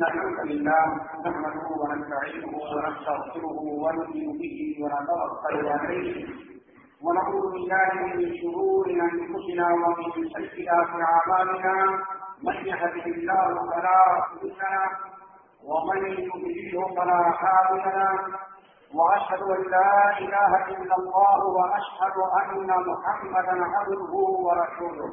إن الحمد لله نحمده ونستعينه ونستغفره ونؤمن به ونتوكل عليه ونعوذ بالله من شرور أنفسنا ومن سيئات أعمالنا من يهده الله فلا مضل له ومن يضلله فلا هادي له وأشهد أن لا إله إلا الله وأشهد أن محمدا عبده ورسوله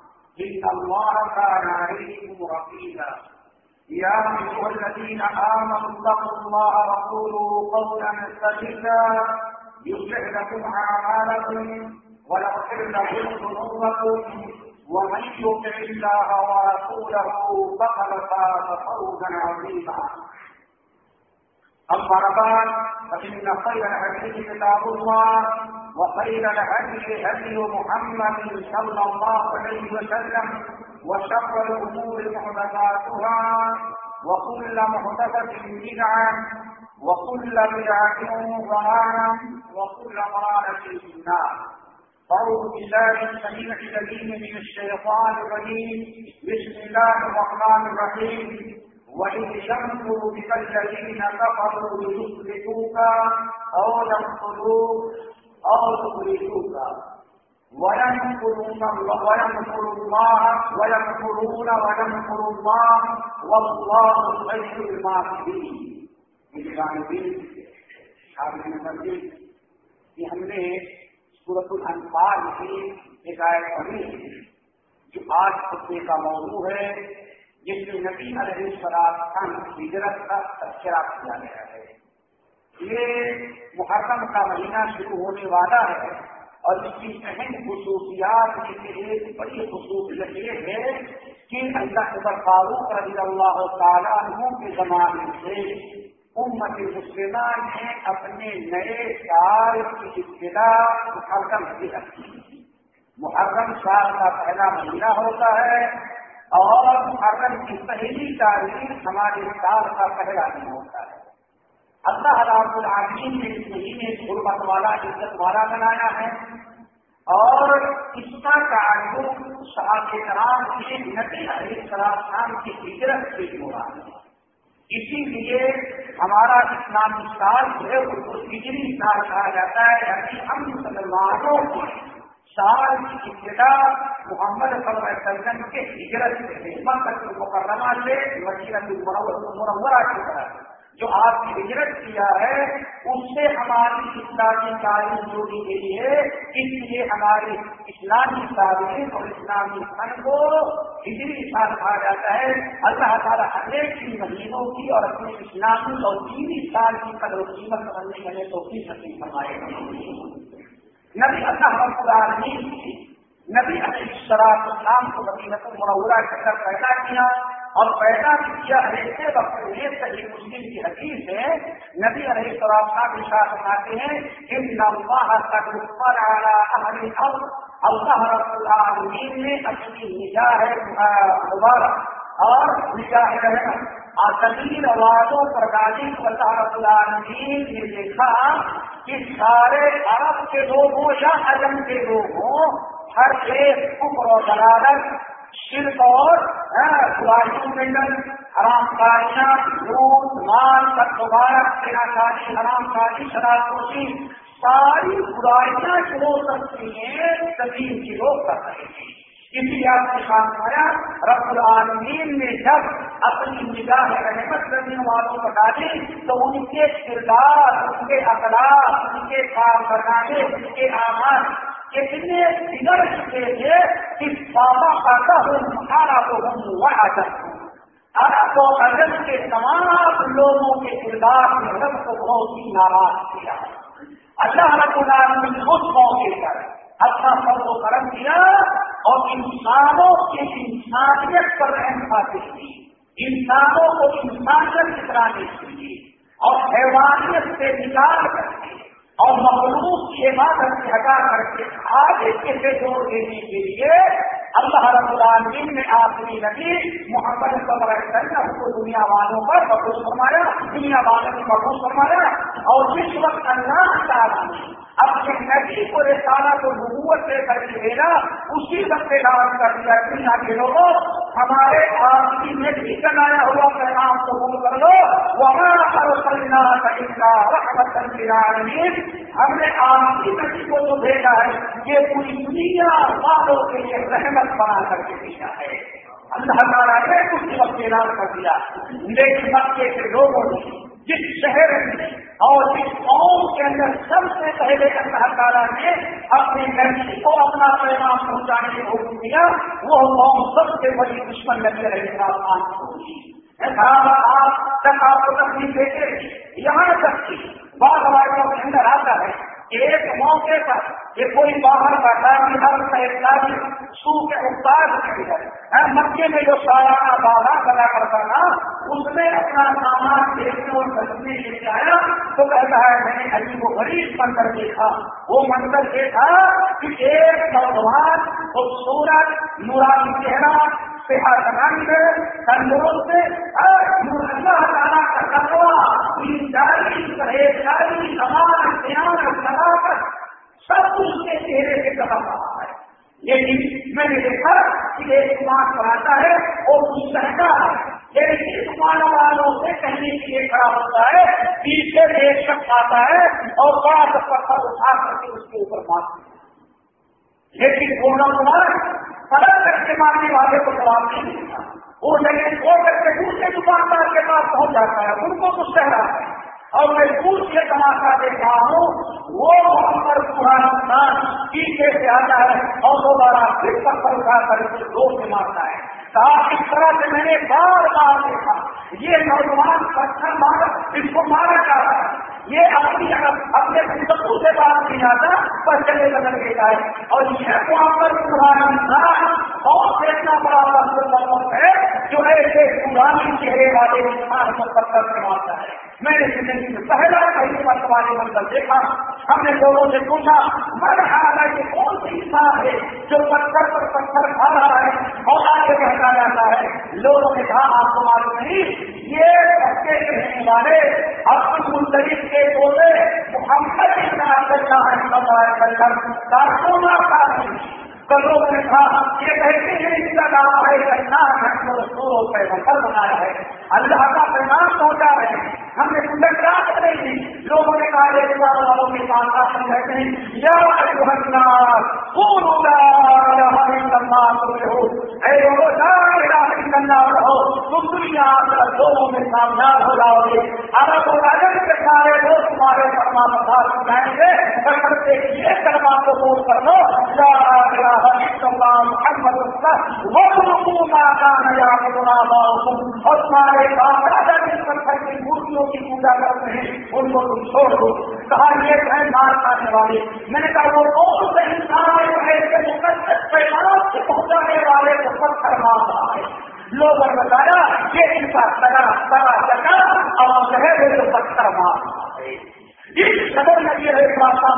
إن الله كان عليكم رقيبا. يا أيها الذين آمنوا اتقوا الله وقولوا قولا سديدا. يصلح لكم أعمالكم ويغفر لكم ذنوبكم. ومن يطع الله ورسوله فقد فاز فوزا عظيما. أما بعد، فإن خير الحديث كتاب الله. وخير الهدي هدي محمد صلى الله عليه وسلم وشر الأمور محدثاتها وكل محدثة بدعة وكل بدعة ضلالة وكل ضلالة في النار. أعوذ بالله السميع العليم من الشيطان الرجيم. بسم الله الرحمن الرحيم. وإذ يمكر بك الذين كفروا ليثبتوك أو يقتلوك کہ ہم نے سورت الانفال کی ایک آیت پڑھی جو آج خطے کا موضوع ہے جس میں نبی علیہ السلام ہجرت کا تذکرہ کیا گیا ہے یہ محرم کا مہینہ شروع ہونے والا ہے اور اس کی اہم خصوصیات میں سے ایک بڑی خصوصیت یہ ہے کہ اللہ عبر فاروق رضی اللہ تعالیٰ عنہ کے زمانے سے امت مسلمہ نے اپنے نئے سال کی ابتدا محرم کی رکھی۔ محرم سال کا پہلا مہینہ ہوتا ہے اور محرم کی پہلی تاریخ ہمارے سال کا پہلا دن ہوتا ہے۔ اللہ رب العالمین نے اس مہینے غربت والا، عزت والا بنایا ہے۔ اور اس کا تعلق صحاب کرام کے نبی علیہ السلام کی ہجرت سے جڑا ہے اسی لیے ہمارا اسلامی سال جو ہے اس کو ہجری سال کہا جاتا ہے۔ یعنی ہم مسلمانوں کو سال کی ابتدا محمد صلی اللہ علیہ وسلم کے ہجرت سے مکہ مکرمہ سے وسیلت مرورہ کی طرح جو آپ کی ہجرت کیا ہے، اس سے ہماری اسلامی تعلیم جوڑی گئی ہے، اس لیے ہماری اسلامی تعلیم اور اسلامی فن کو ہجری سال کہا جاتا ہے۔ اللہ تعالیٰ ہر ایک کی مہینوں کی اور اپنے اسلامی اور تین سال کی قدر و قیمت کرنے کے لیے تو کی سکتی فرمائے۔ نبی اللہ رب العالمین نبی علیہ السلام اسلام کو مدینت منورہ کے اندر پیدا کیا۔ اور پیدا بھی کیا ایسے وقت میں صحیح مسلم کی حدیث ہے، نبی علیہ السلام کا وشاس بناتے ہیں، ان اللہ تک پر اللہ رب العالمین نے اپنی نجاح مبارک اور نجاح رحمت آسمین آوازوں پر ڈالی تو اللہ رب العالمین نے دیکھا کہ سارے عرب کے لوگ ہوں یا عجم کے لوگ ہوں ہر ایک کفر و دلالت شرک اور ہاں، منڈل حرام کاریاں، لوٹ مال تک دوبارہ کاری حرام کاری شراب کوشی ساری برائیاں جو ہو سکتی ہیں زمین کی لوگ کر رہے ہیں۔ اس لیے آپ نے ساتھ رب العالمین نے جب اپنی نگاہ رحمت کرنے والوں کو ڈالی، تو ان کے کردار، ان کے اخلاق، ان کے کام کرنے، ان کے آماد اتنے بگڑ چکے تھے کہ بابا آتا ہوں مہارا تو ہم وہ ارب و عجب کے تمام لوگوں کے کردار نے رب کو بہت ہی ناراض کیا۔ اللہ رب العالمین اس موقع پر اپنا فرض و کرم کیا اور انسانوں کی انسانیت پر رحم خاطر کی۔ انسانوں کو انسانیت کرانے کے لیے اور حیوانیت سے نکال کر کے اور مخلوق کی عبادت سے ہٹا کر کے آج ایک سے جوڑ دینے کے لیے اللہ رب العالمین نے آخری نبی محمد صلی اللہ علیہ وسلم کو دنیا والوں پر مقبول فرمایا، دنیا والوں کو مقبول فرمایا اور جس وقت اللہ تعالیٰ نے اپنے نبی کو رسالہ کو نبوت سے کر کے دینا اسی وقت اعلان کر دیا دنیا کے لوگوں، ہمارے آخری میں بھی بنایا ہوا پیغام قبول کر لو وہاں پر سلنا کا رحمت العالمین ہم نے آخری نبی کو جو بھیجا ہے، یہ پوری دنیا والوں کے لیے رحمت بنا کر کے دیا ہے۔ اللہ تعالیٰ نے کچھ وقت اعلان کر دیا۔ لیکن مکے کے لوگوں نے، جس شہر میں اور جس قوم کے اندر سب سے پہلے اللہ تعالیٰ نے اپنی لڑکی کو اپنا پیغام پہنچانے کی حکم دیا، وہ قوم سب سے بڑی دشمن لگے رہے آسمان ہوگی آپ تک آپ کو تکلیف دیتے یہاں تک کہ بعض روایتوں کے اندر آتا ہے ایک موقع پر یہ کوئی باہر کا تعلیم سو کے استاد مکے میں جو سالانہ بازار بنا کرتا نا اس میں اپنا سامان دیکھنے اور خریدنے کے لیے آیا تو کہتا ہے، میں نے ابھی وہ غریب منظر دیکھا۔ وہ منظر یہ تھا کہ ایک نوجوان خوبصورت نورانی چہرہ صحت مند تندرست اللہ تعالیٰ کا تقوا پرہیزگاری دھیان صداقت سب کچھ کے چہرے سے کہا رہا ہے۔ لیکن میں نے دیکھا کہ ایک ماں پڑھاتا ہے اور کچھ کہتا ہے لیکن اس والوں سے کہنے کے لیے کھڑا ہوتا ہے، پیچھے ایک شخص آتا ہے اور بڑا سا پتھر اٹھا کر کے اس کے اوپر مارتا ہے۔ لیکن پورنا کمار پلٹ کر کے مارنے والے کو جواب نہیں دیتا۔ وہ لیکن چھوڑ کر کے دوسرے دکاندار کے پاس پہنچ جاتا ہے، ان کو کچھ کہہ رہا ہے۔ اور میں دور سے تماشا دیکھ رہا ہوں، وہ محمد پرانا انسان پیچھے سے آتا ہے اور دوبارہ پھر پتھر اٹھا کر کے دو سے مارتا ہے۔ صاحب اس طرح سے میں نے بار بار دیکھا۔ یہ نوجوان پتھر مارا، اس کو مارا جا رہا ہے۔ یہ اپنی اپنے سب سے بات نہیں آتا پر چلے بدل دیتا ہے اور یہ محمد پرانا انسان بہت اتنا بڑا ہے جو ایسے پرانی چہرے والے انسان کو پتھر سے مارتا ہے۔ میں نے زندگی میں پہلا پہلی بار تمہارے منظر دیکھا، ہم نے لوگوں سے پوچھا من ہے کہ کون سی انسان ہے جو پتھر پر پتھر کھا رہا ہے اور آگے بڑھتا جاتا ہے؟ لوگوں نے کہا، آپ کو معلوم نہیں، یہ بچے کے رہنے والے عبد المطریف کے بولے، محمد اللہ ہے کارکونا کارکن لوگوں نے کہا، یہ کہتے ہیں، اس کا نام ہے اللہ رسول پیغمبر بنایا ہے۔ اللہ کا پیغام پہنچا رہے ہیں ہم نے سندر کیا کر رہی تھی لوگوں نے کہا، یہ والوں کے پاس آپ کہتے ہیں۔ یا اللہ تم دنیا لوگوں میں کامیاب ہو جاؤ گے ارب و راجن کے سارے لوگ تمہارے کرما پتا سکھائیں گے کرتے یہ کرما کو بول کر لو محمد وہ ما كان يعبد آباؤكم اور تمہارے باپ دادا جس پتھر کی مورتیوں کی پوجا کرتے ہیں ان کو تم چھوڑ دو کہا یہ ہے مار کھانے والے میں نے کہا وہ کون سے انسان ہے کہ مقدس پیغام سے پہنچانے والے کو پتھر مار رہا ہے لوگوں نے بتایا یہ ان کا سگا سگا سگا، اور جو ہے وہ پتھر مار اس قدر میں یہ ہے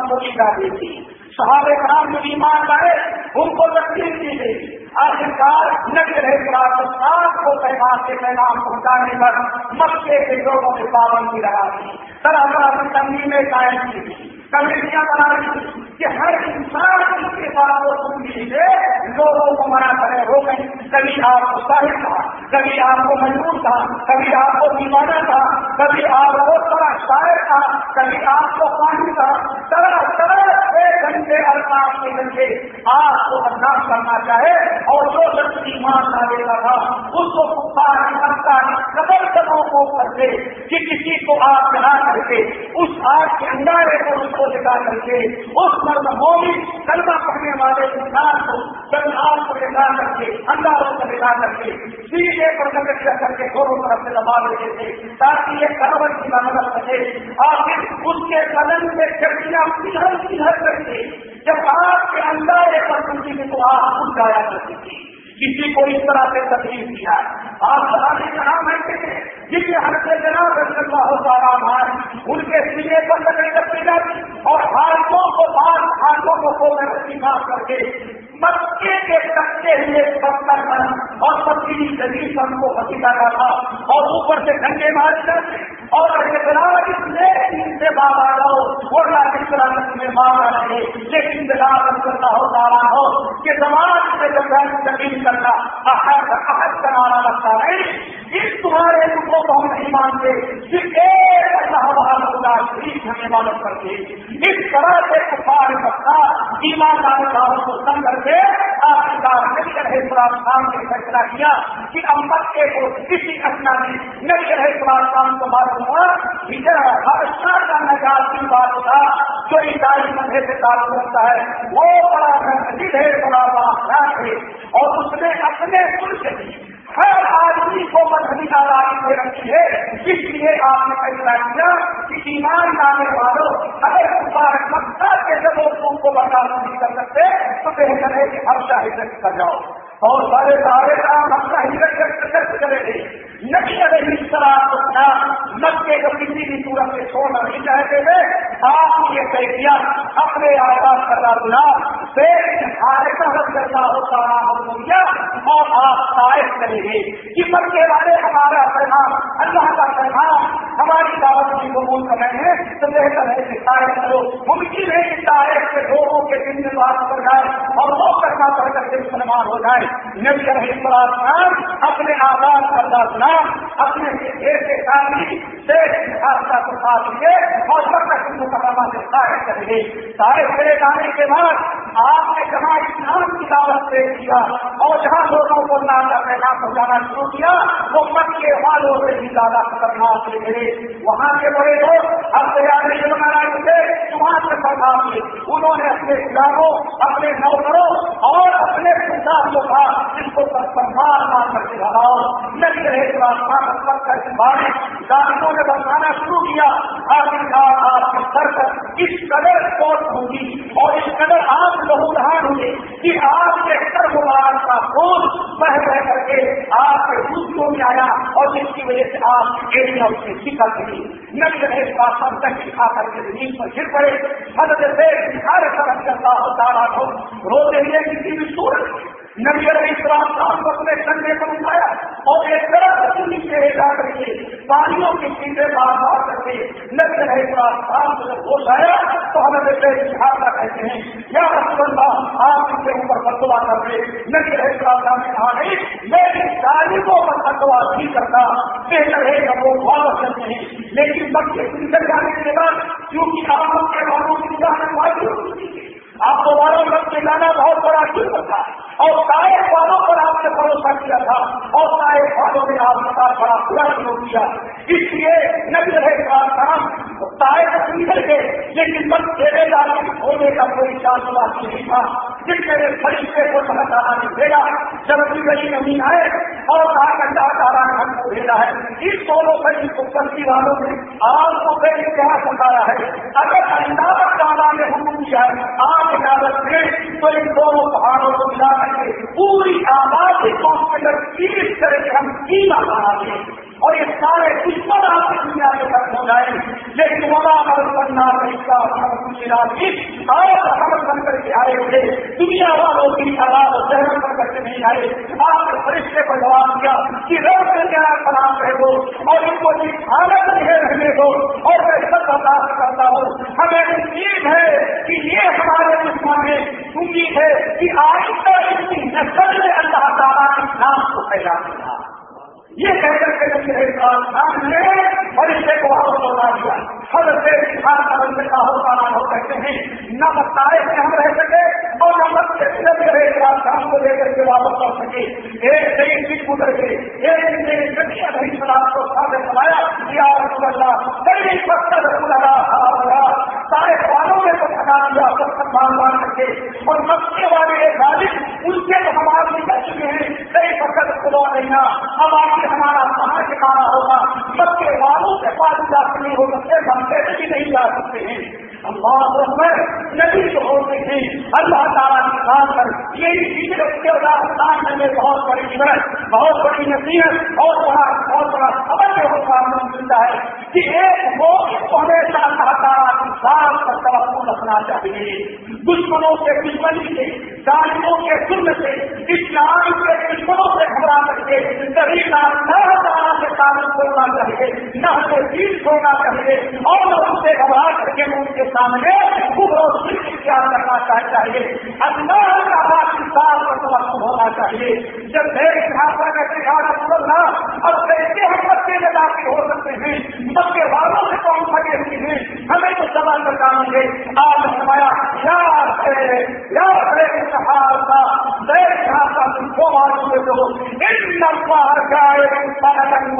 کو دی تھی۔ صحابہ کرام جو ایمان لائے، ان کو تکلیف دی گئی۔ آخرکار نبی رہے صاحب کو پیغام کے پیغام پہنچانے پر مکے کے لوگوں میں پابندی لگا دی۔ طرح طرح کی تنظیمیں قائم کی کمیٹیاں بنا دی کہ ہر انسان اس کے ساتھ وہ سنگی سے لوگوں کو منع کرے ہو گئی کبھی آپ کو صاحب تھا، کبھی آپ کو مجبور تھا، کبھی آپ کو دیوانہ تھا، کبھی آپ کو شاعر تھا، کبھی آپ کو پانی تھا، طرح طرح سے کے ذریعے آپ کو بدنام کرنا چاہے اور جو شخص ایمان نہ دیتا تھا اس کو قبل قدموں کو کر دے کہ کسی کو آپ بنا کر کے، اس آگ کے اندارے کو اس کو لگا کر کے، اس مرد مومن کلمہ رکھنے والے انسان کو سنہار کو دکھا کر کے انداروں کو دکھا کر کے، سیدھے پر نظر کر کے دونوں طرف سے دبا دیتے تھے تاکہ یہ کروٹ کی بنا سکے آخر اس کے قدم سے چڑکیاں کدھر کدھر کر کے جب آپ کے اندازے پر کسی کو آپ جایا کرتی تھی۔ کسی کو اس طرح سے تکلیف دیا آپ سرانے کہاں نام ہیں، جن کے ہر سے جناب اللہ سارا مار ان کے سینے پر لگے لگے اور ہاتھوں کو بات ہاتھوں کو کھولنے میں رسی کر کے مکے کے کچے ہوئے پتھر پر اور پتلی زمین پر کو پسیتا کا تھا اور اوپر سے ڈنڈے مار جاتے اور اس نے ان سے بات آ رہا ورنہ کس طرح میں مار آ رہے لیکن دلال کرتا ہو سارا ہو کہ زمان سے جب زمین کرنا احد احد کنارا لگتا ہے اس تمہارے کو ہم نہیں مانتے صرف ایک اللہ شریف ہمیں معلوم کرتے اس طرح سے کفار بتا ایماندار کاروں کو سم کر کے آخرکار نبی رہے سلام خان نے فیصلہ کیا کہ اب مکے کو کسی اپنا میں نبی رہے سلام خان کو معلوم ہوا ہر کا نجات کی بات تھا، جو عیسائی مدھے سے تعلق رکھتا ہے، وہ بڑا مسجد ہے بڑا بڑا ہے اور اس نے اپنے سلک ہر آدمی کو مذہبی آزادی دے رکھی ہے۔ اس لیے آپ نے فیصلہ کیا کہ ایمان لانے والوں اگر مکہ کے جب وہ تم کو برداشت نہیں کر سکتے، تو بہتر ہے کہ ہر شاہد کر جاؤ۔ اور سارے سارے کام ہم کا ہجرت کرے گے۔ نبی علیہ السلام مکے کو کسی بھی صورت میں چھوڑنا نہیں چاہتے تھے۔ آپ نے یہ طے کیا اپنے آزاد کرنا بنا کرنا ہوتا کیا اور آپ شاید کریں گے کہ مکے والے ہمارا پیغام، اللہ کا پیغام ہماری دعوت کی قبول کر رہے ہیں تو بہتر ہے کہ شاید کرو۔ ممکن ہے کہ شاید کے لوگوں کے دن میں بات کر جائے اور وہ کرنا پڑ کر کے مسلمان ہو جائے۔ نبی علیہ السلام اپنے آزاد کا سنا اپنے سے ساتھی کا ساتھ لیے اور سب تک مقدمہ سے شاید کریں گے سارے پھیلے جانے کے بعد آپ نے جہاں اسلام کی دعوت پیش کیا اور جہاں لوگوں کو نام کا پیغام پہنچانا شروع کیا، وہ مکے والوں سے بھی زیادہ خطرناک لے گئے۔ وہاں کے بڑے لوگ اب تیار نہیں بنا تھے وہاں سے پڑھا انہوں نے اپنے گراموں اپنے نوکروں اور اپنے خدار کو کہا جس کو سنبھال مار کر کے بڑھاؤ نہیں رہے ڈاکٹروں نے بتانا شروع کیا آخرکار آپ کے سر پر اس قدر کوٹ ہوگی اور اس قدر آپ لہو ہوئے کہ آپ کے سر مبارک کا خون بہ بہ کر کے آپ کے دوسروں میں آیا اور جس کی وجہ سے آپ ایریا اس سے شکل گئی نبی رہے پاسم تک دکھا کر کے زمین پر گر پڑے۔ حضرت ہر طرف کرتا ہوتا رہا ہو روتے ہوئے کسی بھی صورت نبی علیہ السلام صاحب اپنے کنڈے کو اٹھایا اور ایک طرح سے نیچے جا کر کے پانیوں کی چیزیں بار بار کر کے نبی علیہ السلام صاحب کو جب ہوش آیا تو ہمیں بے اشہارہ کہتے ہیں، یا رسول اللہ، آپ ان کے اوپر بدوا کر دے نبی علیہ السلام نے کہا، نہیں، میں تعلیموں پر بدوا نہیں کرتا، بہتر ہے کہ وہ واپس کرتے ہیں۔ لیکن بچے نکل جانے کے بعد، کیونکہ آپ کے والوں کی نگاہ میں واضح آپ دوبارہ لگ کے جانا بہت بڑا کیوں تھا اور سائے والوں پر آپ نے بھروسہ کیا تھا۔ اور سائے والوں نے آپ کا بڑا برا شروع کیا۔ اس لیے نبی رہے کا کام سائے نکل گئے لیکن بس تیرے لانا ہونے کا کوئی چار بات نہیں تھا۔ جس میرے فرشتے کو سمجھ آنا نہیں بھیجا۔ جب بھی گلی نہیں آئے اور کہا گنڈا تارا نے ہم کو بھیجا ہے، اس دونوں بڑی کو والوں نے آپ کو پہلے کیا ستایا ہے۔ اگر انداز تعالیٰ نے حکم کیا ہے آپ اجازت دیں تو ان دونوں پہاڑوں کو ملا کر کے پوری آبادی کو اس کے اندر کس طرح سے ہم کیما بنا دیں اور یہ سارے دشمن آپ کی دنیا کے تک ہو جائیں لیکن وہاں عمل کرنا طریقہ اور حمل بن کر کے آئے تھے دنیا والوں کی آواز سہمت بن کر کے نہیں آئے۔ آپ نے فرشتے کو جواب دیا کہ روز سے کیا سلام رہے ہو اور ان کو حالت نہیں رہنے دو اور میں سب برداشت کرتا ہوں۔ ہمیں امید ہے کہ یہ ہمارے دشمن میں امید ہے کہ آئندہ اس کی نسل میں اللہ تعالیٰ کے نام کو پھیلا دیا یہ کہہ کر کے نے فرشتے کو واپس لوٹا دیا۔ ہر سے کسان کا بندے کا ہوتا ہو کہتے ہیں، نہ بتائے کہ ہم رہ سکے اور نہ بت سے رہے شام کو لے کر کے واپس کر سکے۔ ایک صحیح سکھ گزر گئے ایک دن میری گٹیا نہیں سلام کو سامنے سنایا یا رسول اللہ کئی وقت رسول اللہ سارے والوں میں تو تھکا دیا سب مان مان کے اور مکے والے غالب، ان سے تو ہمارے نکل چکے ہیں۔ کئی وقت خدا نہیں اب آپ ہمارا کہاں ٹھکانا ہوگا؟ بچے والوں کے پاس جا نہیں ہو سکتے، ہم کیسے بھی نہیں جا سکتے ہیں۔ اللہ اکبر نبی جو ہوتے تھے۔ اللہ تعالیٰ کی بات پر یہی ہجرت کے اللہ میں بہت بڑی عبرت، بہت بڑی نصیحت، بہت بڑا بہت بڑا خبر جو ہوتا ملتا ہے کہ ایک وہ ہمیشہ اللہ تعالیٰ کی ساتھ پر توقع رکھنا چاہیے۔ دشمنوں سے دشمنی سے، ظالموں کے ظلم سے، اسلام کے دشمنوں سے گھبرا کر کے کبھی نہ تعالیٰ سے تعلق کرنا چاہیے۔ نہ سونا چاہیے اور لوگوں سے گھبرا کر کے ان کے سامنے خود روشنی اختیار کرنا چاہیے؟ اللہ کا بات ساتھ پر توقع ہونا چاہیے۔ جب میرے یہاں پر بدلنا اب کیسے ہم بچے میں داخل ہو سکتے ہیں بچے والوں سے کون سکے ہوئے ہیں ہمیں تو سوال بتائیں گے۔ آج ہمارا یاد ہے یاد ہے سہار کا دیر یہاں کا کو معلوم ہے جو ان نمبر جائے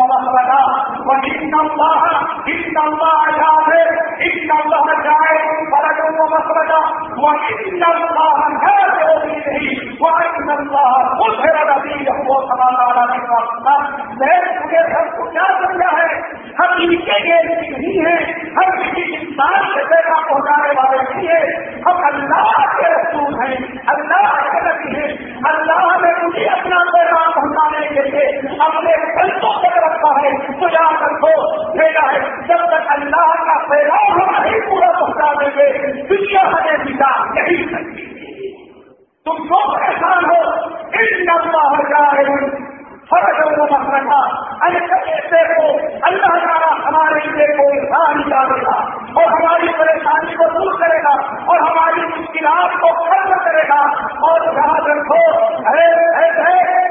مسئلہ وہی نمبر ان نمبر جائے ان نمبر جائے فرق مسئلہ سب کو کیا سمجھا ہے ہم ان کے لیے نہیں ہے ہم کسی انسان سے پیسہ پہنچانے والے نہیں ہے ہم اللہ کے رسول ہیں. اللہ کے نبی ہیں. اللہ نے مجھے اپنا پیغام پہنچانے کے لیے اپنے بندوں تک رکھا ہے. تو یاد رکھو میرا ہے، جب تک اللہ کا پیغام ہم نہیں پورا پہنچا دیں گے دنیا ہمیں بتا نہیں سکتی۔ تم کو پریشان ہو۔ ان نمبر ہو جائے فرق وہ مسئلہ ایسے کو اللہ تعالیٰ ہمارے لیے کوئی راہ نکالے گا اور ہماری پریشانی کو دور کرے گا۔ اور ہماری مشکلات کو ختم کرے گا۔ اور یاد رکھو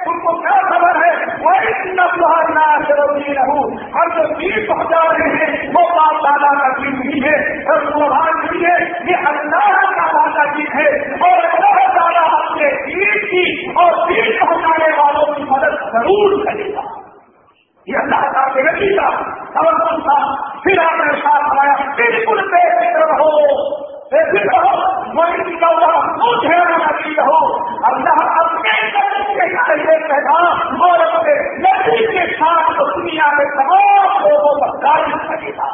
تم کو کیا خبر ہے؟ وہ اتنا نہ ضروری رہوں ہم جو چیز پہنچا رہے ہیں، وہ بات دادا کا چیز نہیں ہے اور سبحان نہیں ہے یہ اللہ کا والا چیز ہے اور اللہ تعالیٰ اپنے چیز کی اور چیز پہنچانے والوں کی مدد ضرور ضرور کرے گا یہ اللہ کا نبی کا سمرپن تھا پھر آپ نے ساتھ آیا بالکل بے فکر رہو بے فکر رہو وہی کا مجھے نبی رہو اللہ اپنے کے پیغام اور اپنے نبی کے ساتھ دنیا میں تمام لوگوں کا گاڑی کرے گا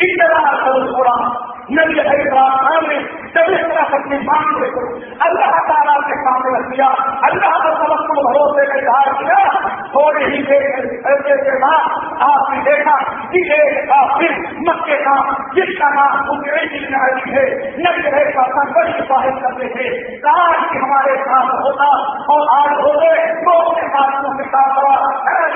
اتنا کرو تھوڑا نبی خان نے جب اس طرح اپنی مانگ دے کر اللہ تعالیٰ کے سامنے رکھ دیا اللہ کا سبق کو بھروسے کا اظہار کیا تھوڑے ہی ایسے کے بعد آپ نے دیکھا کہ ایک کافر مکے کا جس کا نام انگریزی میں آئی ہے نبی رہے کا بڑی حفاظت کرتے تھے کاش کہ ہمارے ساتھ ہوتا اور آج ہو گئے تو اپنے ساتھیوں کے ساتھ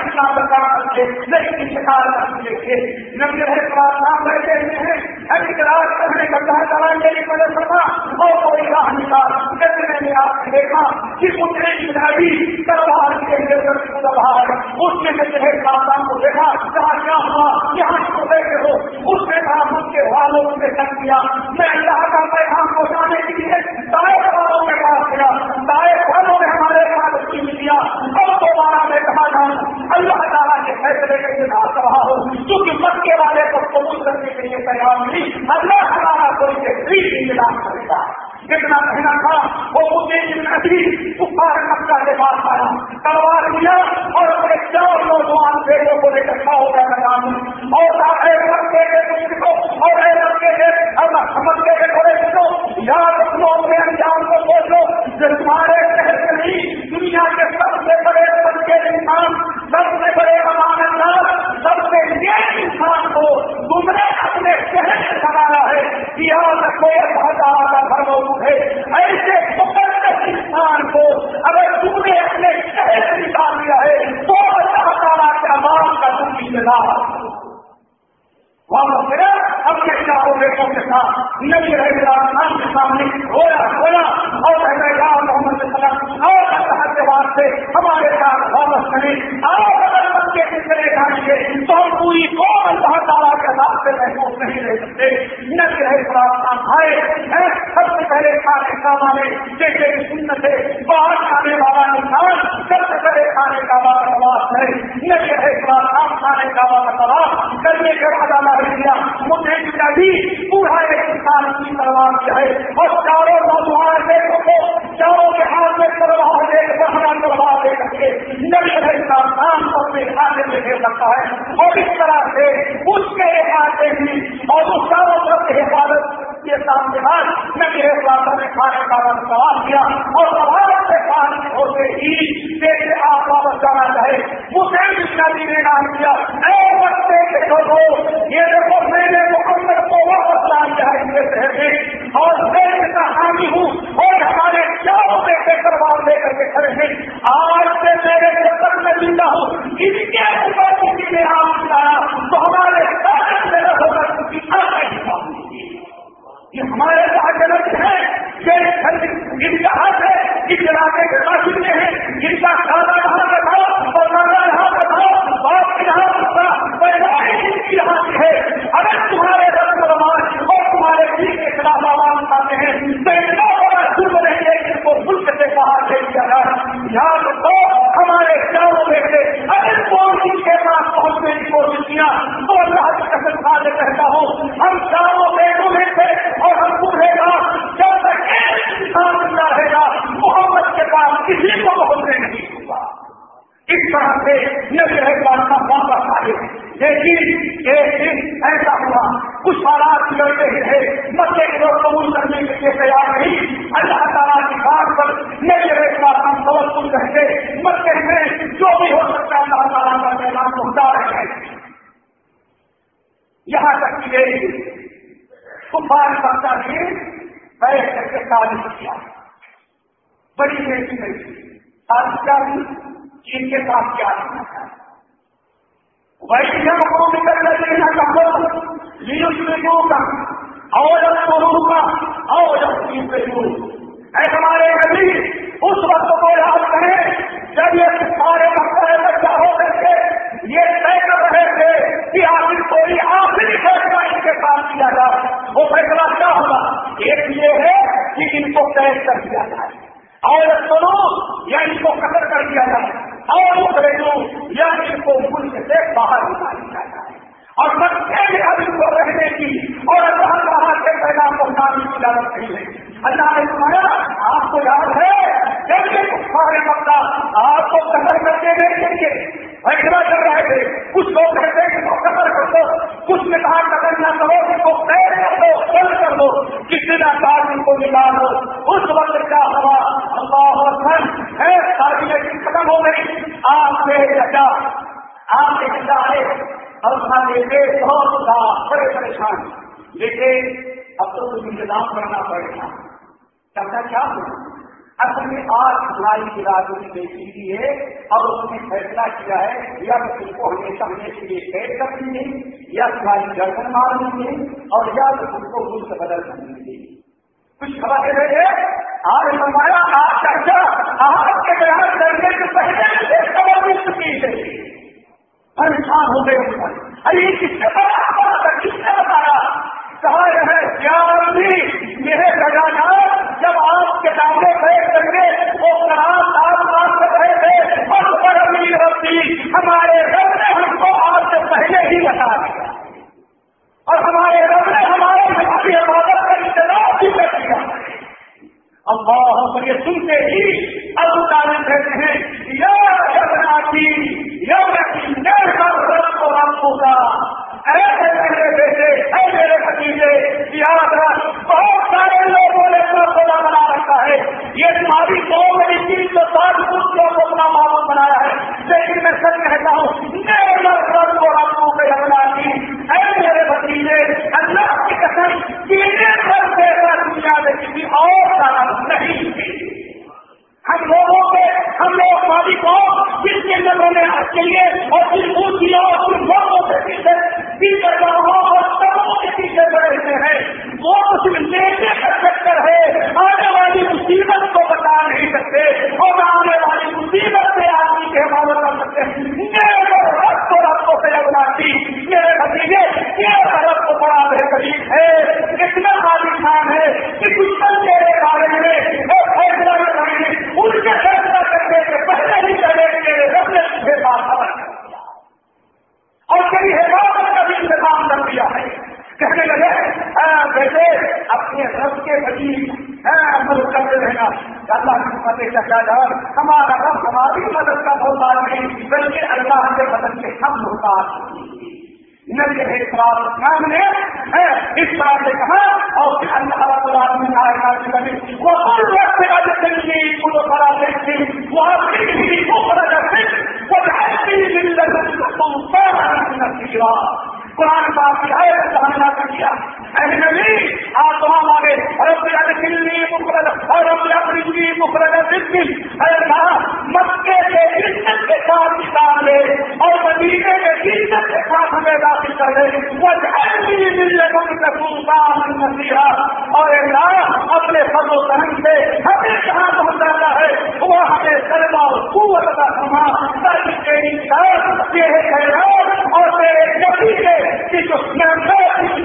اتنا بتا کر کے، نہیں شکار کر کے نبی رہے کا نام رہتے ہیں اعتراض کرنے کا اللہ تعالیٰ میری مدد کرنا اور کوئی راہ نکال جب میں نے آپ نے دیکھا کہ اتنے کی تلوار کے اندر تلوار اس میں سے جو خاندان کو دیکھا، کہا، کیا ہوا؟ یہاں کو دیکھے ہو۔ اس نے کہا مجھ کے والوں نے کر دیا میں اللہ کا پیغام پہنچانے کے لیے دائیں والوں کے پاس گیا۔ دائیں والوں نے ہمارے پاس چین دیا اور میں کہا تھا، اللہ تعالیٰ کے فیصلے کے لیے بات رہا ہوں کیونکہ مکے والے کو قبول کرنے کے لیے تیار نہیں اللہ ہمارا کوئی بہترین انتظام کرے گا۔ جتنا کہنا تھا، وہ مجھے بخار مکہ کے پاس آیا۔ تلوار لیا اور اپنے چار نوجوان بیٹوں کو لے کر کھا ہو گیا میدان اور مکے کے کچھ کو اور اے مکے کے مکے کے تھوڑے کو یاد رکھو، اپنے انجام کو سوچو تمہارے شہر سے نہیں، دنیا کے سب سے بڑے بچے بڑے انسان، سب سے بڑے امانتدار سب سے یہ انسان کو تم نے اپنے شہر سے سنایا ہے کہ یاد رکھو یہ کا گھر موجود ہے۔ ایسے مقدس انسان کو اگر تم نے اپنے شہر سے نکال دیا ہے، تو اللہ تعالیٰ کے عوام کا تم انتظار۔ وہاں صرف اپنے چاروں بیٹوں کے ساتھ نبی رہے خان کے سامنے رویا رویا۔ اور محمد وسلم اور اللہ کے واسطے ہمارے ساتھ واپس کریں اور اگر بچے سے چلے جائیں گے تو ہم پوری قوم اللہ تعالیٰ کے ساتھ سے محفوظ نہیں رہ سکتے۔ نبی رہے خان آئے سب سے پہلے کھانے کا والے جیسے سنت ہے۔ باہر کھانے والا انسان سب سے پہلے کھانے کا والا تلاش ہے۔ نبی رہے خان کھانے کا والا تلاش کرنے کے بعد دیا مجھے بھی پورا ایک انسان کی تلوار کیا ہے۔ اور چاروں نوجوان دیکھو کو چاروں کے ہاتھ میں تلوار دے بہنا تلوار دے کر کے نبی علیہ السلام کو اپنے کھاتے میں دے سکتا ہے۔ اور اس طرح سے اس کے ہاتھے بھی، اور اس چاروں طرف کی حفاظت کے ساتھ کے بعد میں میرے خلاصہ نے کھانے کا رنگ سوال کیا۔ اور سوال سے پانی ہوتے ہی جیسے آپ واپس جانا چاہے مجھے بھی نبی نے نام کیا، اے بچے کے لوگوں یہ دیکھو میں نے محمد کو واپس لانا چاہے ان کے شہر میں اور میں اتنا حامی ہوں اور ہمارے چاروں بیٹے کربار لے کر کے کھڑے ہیں۔ آج سے میرے جب میں زندہ ہوں۔ اس کے اوپر کسی نے آپ لایا تو ہمارے سارے میرا ہوگا یہ ہمارے پاس غلط ہے یہ جن کا حق ہے جس علاقے کے قاصد میں ہے جن کا کھانا یہاں کا تھا اور کھانا یہاں کا تھا باپ یہاں کا تھا ان کی یہاں کی ہے اگر تمہارے رسم رواج اور تمہارے دل کے خلاف آواز اٹھاتے ہیں تو اتنا بڑا ظلم نہیں ہے کہ کو ملک سے باہر بھیج دیا جائے یہاں تو ہمارے چاروں میں سے اگر کوئی ان کے پاس پہنچنے کی کوشش کیا تو اللہ کی قسم کھا کے کہتا ہوں ہم چاروں بیٹوں میں سے اور ہم پورے گا جب تک ایک انسان زندہ رہے گا محمد کے پاس کسی کو پہنچنے نہیں ہوگا اس طرح سے یہ جو ہے کا واپس آئے لیکن ایک دن ایسا ہوا کچھ حالات بگڑتے ہی رہے مکے کے لوگ قبول کرنے کے لیے تیار نہیں اللہ تعالیٰ کی بات پر یہ جو ہے ہم توجہ کہتے مکے میں جو بھی ہو سکتا ہے اللہ تعالیٰ کا پیغام پہنچا رہے ہیں یہاں تک کہ میری کفار بچہ نے بیٹھ کر کے تعلیم کیا۔ بڑی بیٹی نہیں تعلیم کیا بھی جن کے ساتھ کیا ویسے کو نکل لینا چاہو لیو کا اور کا اور اے ہمارے نبی، اس وقت کو یاد کریں، جب یہ سارے مسئلے بچہ ہو کر کے یہ طے کر رہے تھے کہ آخر کوئی آخری فیصلہ ان کے ساتھ کیا جائے۔ وہ فیصلہ کیا ہوگا ایک یہ ہے کہ ان کو قید کر دیا جائے۔ اور سنو، یا ان کو قتل کر دیا جائے، اور گھریلو یا ان کو ملک سے باہر نکال دیا جائے۔ اور بچے بھی اب ان کو رہنے کی اور اللہ تعالیٰ کے پیغام کو کی اجازت نہیں ہے۔ اللہ نے سنایا آپ کو یاد ہے، جب یہ سارے مقدہ آپ کو قتل کر کے نہیں دیں گے فیصلہ کر رہے تھے۔ کچھ لوگ کہتے ہیں کہ قتل کر دو، کچھ نے کہا قتل نہ کرو ان کو پیر کر دو بند کر دو کسی نہ کار ان کو نکال دو۔ اس وقت کیا ہوا؟ اللہ اکبر۔ ہے ساری ختم ہو گئی۔ آپ کے چچا آپ کے چچا آئے۔ اور بیٹے بہت بڑے پریشان۔ لیکن اب تو کچھ انتظام کرنا پڑے گا۔ چچا کیا ہوا؟ اصل میں آج تمہاری کی راجنی بیٹی کی ہے اور اس نے فیصلہ کیا ہے یا تو تم کو ہمیشہ ہمیشہ کے لیے قید کر دیں گے یا تمہاری گردن مار دیں گے اور یا تو تم کو ملک بدل کر دیں گے کچھ خبر دے رہے آج ہمارا آج چرچا آپ کے بیان کرنے سے پہلے خبر مل چکی ہے۔ پریشان ہو گئے ارے کس سے بتا کس نے بتایا کہا ہے کیا میرے خزانہ جب آپ کے دعوے وہ خراب آپ بات رہے تھے، اور پر امیر ربی ہمارے رب نے ہم کو آپ سے پہلے ہی بتا دیا اور ہمارے رب نے ہمارے ہماری عبادت کا انتظام بھی کر دیا۔ اللہ پر یہ سنتے ہی اب تعلیم کہتے ہیں، یا شبناتی یا رب کو آپ کا ایسے میرے بیٹے اے میرے بتیجے یاد رکھ بہت سارے لوگوں نے اپنا خدا بنا رکھا ہے یہ تمہاری دو میری چیز تو سات کتوں کو اپنا معلوم بنایا ہے لیکن میں سچ کہتا ہوں میرے مرد کو آپ کو بنا دی اے میرے بتیجے اللہ کی قسم تیرے گھر سے دنیا میں کسی اور کا نہیں ہم لوگوں کے ہم لوگ ہماری قوم جس کے نظروں میں حق کے لیے اور پھر اونچیوں اور پھر لوگوں کے پیچھے پیچھے گاہوں اور سبوں کے پیچھے بڑھتے ہیں وہ صرف لینے کا چکر ہے آنے والی مصیبت کو بتا نہیں سکتے اور آنے والی مصیبت سے آدمی کے حوالے کر سکتے میرے رب کو رب کو پہ بناتی میرے بھتیجے میرے رب کو بڑا بہترین ہے اتنا خان ہے کہ دشمن میرے بارے میں اور فیصلہ کر رہے ہیں ان کے فیصلہ کرنے سے پہلے ہی پہلے میرے رب نے تجھے بات خبر کر دیا اور تیری حفاظت کا بھی انتظام کر دیا ہے کہنے لگے بیٹے اپنے رب کے قریب مدد کرتے رہنا اللہ کی فتح کا شاہجہاں ہمارا رب ہماری مدد کا محتاج نہیں بلکہ اللہ کے مدد کے ہم محتاج نبی اسلام نے اس طرح سے کہا اور وہ قرآن پاک کی ہے سہنا کر دیا نبی، آپ وہاں مانگے رب دلی مفرد اور رب اپنی مفرد دل کہا مکے کے عزت کے ساتھ نکال لے اور مدینے کے عزت کے ساتھ ہمیں داخل کر دے وہ مسیحا اور اپنے فضل و کرم سے ہمیں کہاں پہنچ جاتا ہے وہ ہمیں سرما اور قوت کا سما تیری شاید یہ خیرات اور تیرے نبی کے کہ جو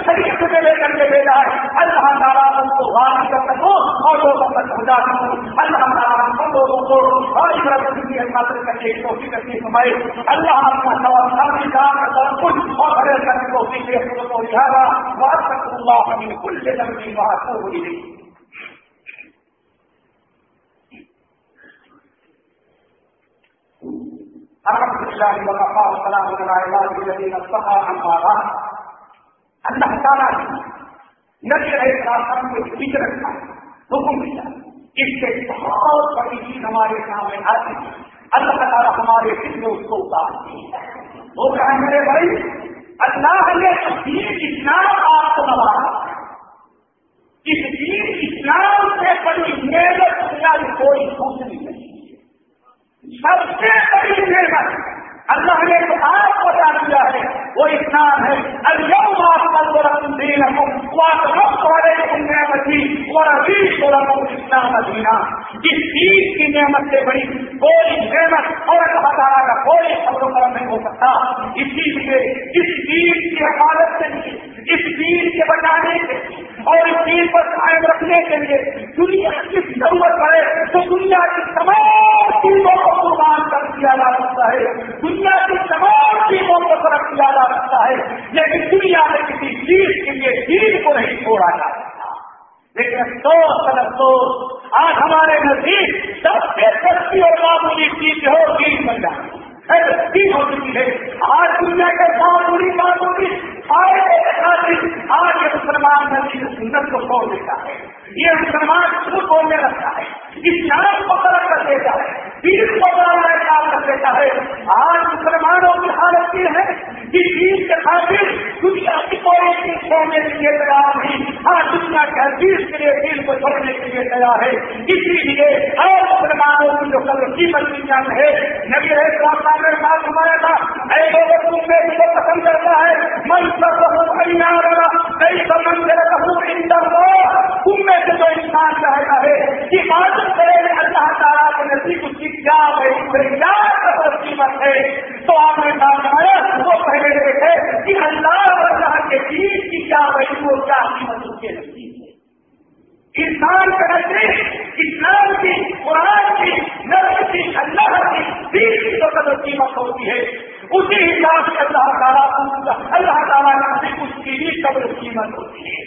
شریف سے لے کر کے بھیجا ہے، اللہ تعالیٰ ان کو غالب کر سکو اور لوگوں تک پہنچا سکوں اللہ تعالیٰ ہم لوگوں کو اور اس طرح کی خاطر کر کے کوشش کرتی سمائے۔ اللہ اپنا سوال سامنے کام کا سب کچھ اور بڑے کرنے کو بھی دے۔ کو لہٰذا بات سکوں گا ہمیں کل سے لمبی بات کو ہوئی نہیں الحمد لله وكفى وسلام على عباده الذين اصطفى عما اللہ تعالیٰ نے نبی علیہ السلام کو فکر رکھا حکم دیا اس سے بہت بڑی چیز ہمارے سامنے آتی ہے اللہ تعالیٰ ہمارے دل میں اس کو اتار دی وہ کہا میرے بھائی اللہ نے دین اسلام آپ کو نوازا اس دین اسلام سے بڑی محنت کوئی دوسری نہیں سب سے بڑی محنت اللہ نے تو آپ کو بتا دیا ہے، وہ اسلام ہے اسلام ادینا جس چیز کی نعمت سے بڑی، کوئی نعمت اور اللہ تعالیٰ کا کوئی خبروں کرم نہیں ہو سکتا۔ اس چیز کے اس چیز کی حفاظت سے اس چیز کے بچانے کے اور اس چیز پر قائم رکھنے کے لیے دنیا کی ضرورت پڑے تو دنیا کی تمام چیزوں کو قربان کر دیا جا سکتا ہے۔ دنیا کی تمام چیزوں کو فرق کیا جا سکتا ہے۔ لیکن دنیا میں کسی چیز کے لیے چیز کو نہیں چھوڑا جا سکتا۔ لیکن افسوس افسوس آج ہمارے نزدیک سب سے سستی اور معمولی چیز ہو چیز بن جائے ہو چکی ہے۔ آج دنیا کے معمولی معمولی اور آج یہ مسلمان نبی سنت کو چھوڑ دیتا ہے۔ یہ مسلمان خود بولنے لگتا ہے۔ اسلام کو طرف کر دیتا ہے۔ دین کو بڑا کام کر دیتا ہے۔ آج مسلمانوں کی حالت یہ ہے کہ دین کے خاطر دنیا کوئی چیز چھوڑنے کے لیے تیار نہیں۔ ہر دنیا کے ہر چیز کے لیے دل کو چھوڑنے کے لیے تیار ہے۔ اسی لیے اور مسلمانوں کی جو قدر قیمت دنیا میں ہے، نبی رہے صاحب نے ساتھ ہمارا تھا، اے لوگوں، تم میں جو پسند کرتا ہے۔ من سب رہا کئی سمجھ رہا تم میں سے جو انسان چاہتا ہے کہ بات کرے اللہ تعالیٰ کے نزدیک اس کی کیا ہے کیا قیمت ہے۔ تو آپ نے کہا وہ پہلے دیکھے کہ اللہ اللہ کے چیز کی کیا بھائی وہ کیا قیمت اس کے نزدیک ہے۔ انسان کا نزدیک اسلام کی، قرآن کی نظر کی، اللہ کی دین کی جو قدر قیمت ہوتی ہے۔ اسی حساب سے اللہ تعالیٰ اللہ تعالیٰ اس کی بھی قبر قیمت ہوتی ہے۔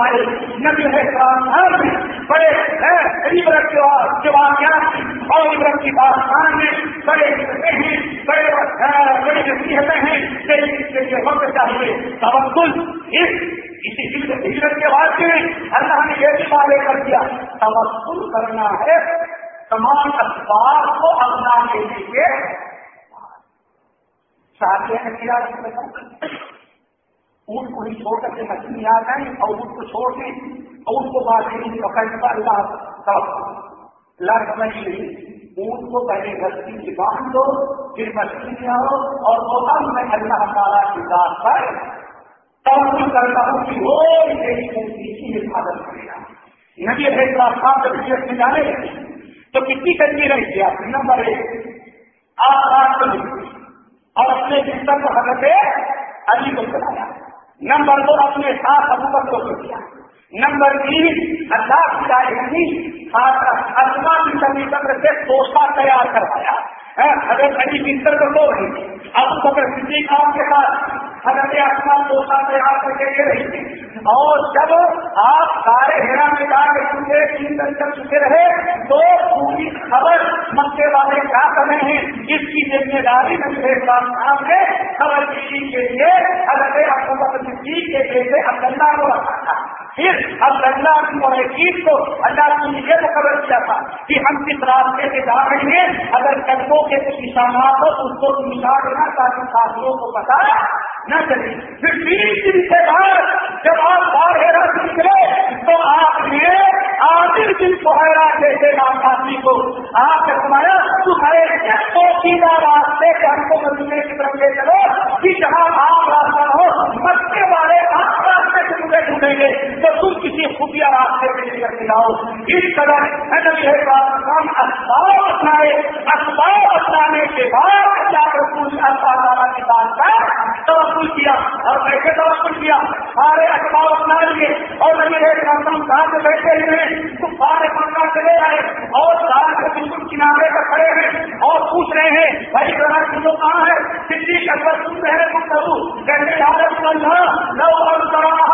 ہمارے نبی ہے بڑے عبرت کے واقعات اور عبرت کی داستان میں بڑے ہیں، بڑے بڑی نصیحتیں ہیں کے لیے وقت چاہیے تبکل اس، اسی ہجرت کے بعد میں اللہ نے یہ بھی وعدے کر دیا تبکل کرنا ہے، تمام اخبار کو اپنا کے لیے۔ چاہتے ہیں اونٹ کو ہی چھوڑ کر کے مچھلی آ جائیں اور اونٹ کو چھوڑ دیں اور ان کو بات نہیں پکڑ کر اللہ لڑ نہیں۔ اونٹ کو پہلے گھٹی سے باندھ دو، پھر مچھلی میں آؤ اور وہ اب میں اللہ تعالیٰ کی بات پر تب کرتا ہوں کہ وہ میری اونٹی کی حفاظت کرے گا۔ نبی ہے خان جب میں جانے تو کتنی کرنی رہی تھی، آپ نمبر ایک آپ رات کو اور اپنے بستر کو حضرت علی کو چلایا نمبر دو اپنے ساتھ ابو کو کیا نمبر تین، اللہ کی راجنی یعنی اسما کی کمی پتر سے دوستہ تیار کروایا۔ ہاں، اگر علی بستر کو تو رہی تھی ابو بکر صدیق آپ کے ساتھ حضرت اسما دوستہ تیار کر کے رہی تھی۔ اور جب آپ سارے ہیرا میں جا کے چکے تین دن کر چکے رہے، تو پوری خبر مکے والے کیا کر رہے ہیں؟ اس کی ذمہ داری میں صاحب نے خبر کسی کے لیے حضرت ابو بکر صدیق کے بیٹے عبداللہ کو رکھا تھا۔ پھر اب کی کو اللہ نے یہ مقرر کیا تھا کہ ہم کس راستے سے جا رہے ہیں؟ اگر قدموں کے کچھ نشانات ہو اس کو ملا دینا تاکہ ساتھیوں کو پتا نہ چلی پھر تین دن کے بعد جب آپ باہر رکھ نکلے، تو آپ نے آخر دن سہرا جیسے نام ساتھی کو۔ آپ نے سنایا تمہارے سیدھا راستے سے ہم کو مدینے کی طرف لے چلو، کہ جہاں آپ راستہ ہو بچے والے آپ راستے سے مجھے ڈھونڈیں گے تو تم کسی خفیہ راستے پہ لے کر ملاؤ اس طرح کام اخبار اپنائے، اخبار اپنانے کے بعد کیا رسول اللہ تعالیٰ کی بات کا توقل کیا، اور کیسے توقل کیا۔ سارے اخبار اپنا لیے، اور میرے کام کام سے بیٹھے ہوئے تو سارے پنکھا چلے آئے، اور سارے بالکل کنارے پر کھڑے ہیں، اور پوچھ رہے ہیں، بھائی ذرا تم کہاں ہے کسی کا سن رہے ہیں تم کروں کہتے ہیں لو اور بہت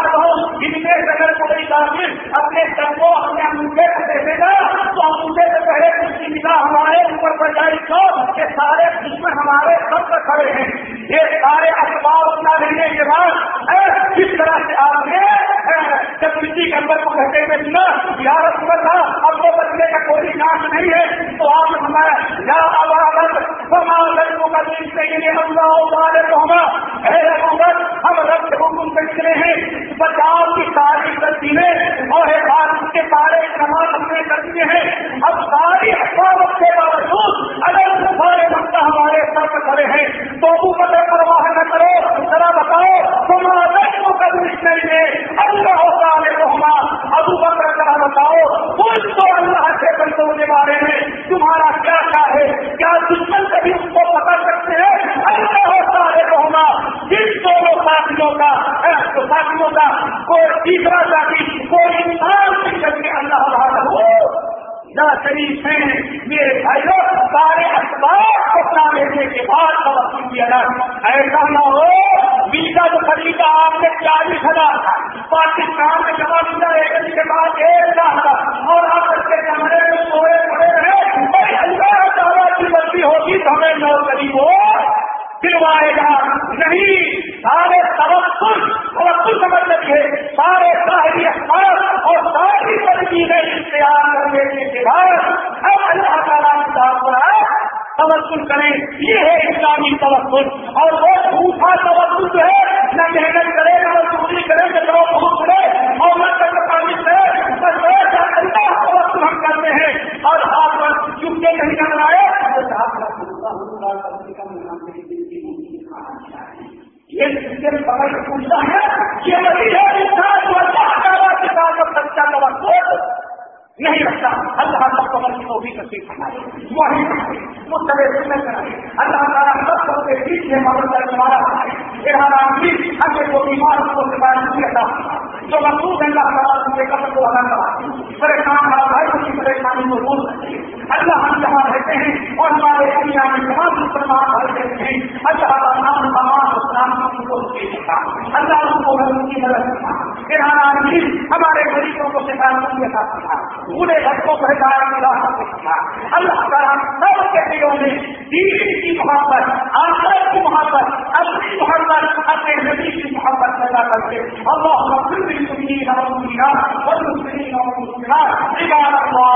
اگر اپنے سر کو اپنے انگوٹھے کو دے دے گا، تو انگوٹھے سے پہلے کچھ نکاح ہمارے اوپر پر جائے تو یہ سارے دشمن ہمارے سب پر کھڑے ہیں۔ یہ سارے اخبار اپنا لینے کے بعد کس طرح سے آپ نے جب کسی کے اندر کو کہتے ہوئے سنا یار اکبر تھا اب وہ بچنے کا کوئی چانس نہیں ہے، تو آپ نے ہمارا یا عبادت لڑکوں کا دن سے یہ اللہ والے تو ہم ہم رب کے حکم سے نکلے ہیں بچاؤ کی ساری تنظیمیں اور حفاظت کے سارے اقدامات ہم نے کر دیے ہیں اب ساری حفاظت کے باوجود اگر سارے وقت ہمارے سر پہ کھڑے ہیں تو ابو بکر پرواہ نہ کرو ذرا بتاؤ تمہارے کو کبھی نہیں ہے اللہ ہوتا ہے تو ہمارا ابو بکر ذرا بتاؤ کچھ تو اللہ کے بندوں کے بارے میں تمہارا کیا کیا ہے کیا دشمن کبھی اس کو پکڑ سکتے ہیں اللہ ہوتا ہے تو ہمارا جن دونوں ساتھیوں کا ساتھیوں کا کوئی تیسرا ساتھی کوئی انسان کی کر اللہ ہو۔ نہ شریف ہیں۔ میرے بھائیوں سارے اخبار کو لینے کے بعد توقع کیا ایسا نہ ہو، ویزا جو خریدا آپ نے چالیس ہزار تھا، پاکستان میں جمع کیا ایک کے بعد ایک لاکھ تھا۔ اور آپ کے کمرے میں سوئے پڑے رہے۔ اللہ تعالیٰ کی غلطی ہوگی تو ہمیں نوکری ہو، دلوائے گا۔ نہیں، سارے توقل سارے ساری اخبار اور ساری تنظیمیں اختیار کرنے کے بعد اب اللہ تعالیٰ کی طرف پر توقل کریں یہ ہے اسلامی توقل اور وہ جھوٹا توقل جو ہے نہ محنت کرے نہ مزدوری کرے نہ لوگ بہت کرے اور نہ کر پانی کرے بس اللہ توقل ہم کرتے ہیں اور ہاتھ پر چپکے نہیں کرنا ہے یہ بغل پوچھتا ہے یہ وہی ہے انسان جو اللہ تعالیٰ کے ساتھ سچا توقع نہیں رکھتا اللہ سب کو مرضی کو بھی نصیب وہی اللہ تعالیٰ سب سب سے ٹھیک ہے مدد کرنے والا ارحان آدمی ہمیں کو بیمار کو سفارش نہیں کرتا جو مقصود ہے اللہ تعالیٰ ان کے قدر کو ادا کرا۔ پریشان ہمارا بھائی کی پریشانی کو دور اللہ ہم جہاں رہتے ہیں اور ہمارے دنیا میں تمام مسلمان بھائی رہتے ہیں۔ اللہ تمام تمام اسلام کی کو اللہ ان کو ان کی مدد کرتا ارحان آدمی ہمارے غریبوں کو سفارش نہیں رکھتا پورے بچوں کو ہدایت ملا سکتا اللہ تعالیٰ سب کے دلوں میں دین کی محبت، آخرت کی محبت اپنی محبت، اپنے نبی کی محبت پیدا کر کے اللہ المسلمين والمسلمات والمسلمين والمسلمات، عباد الله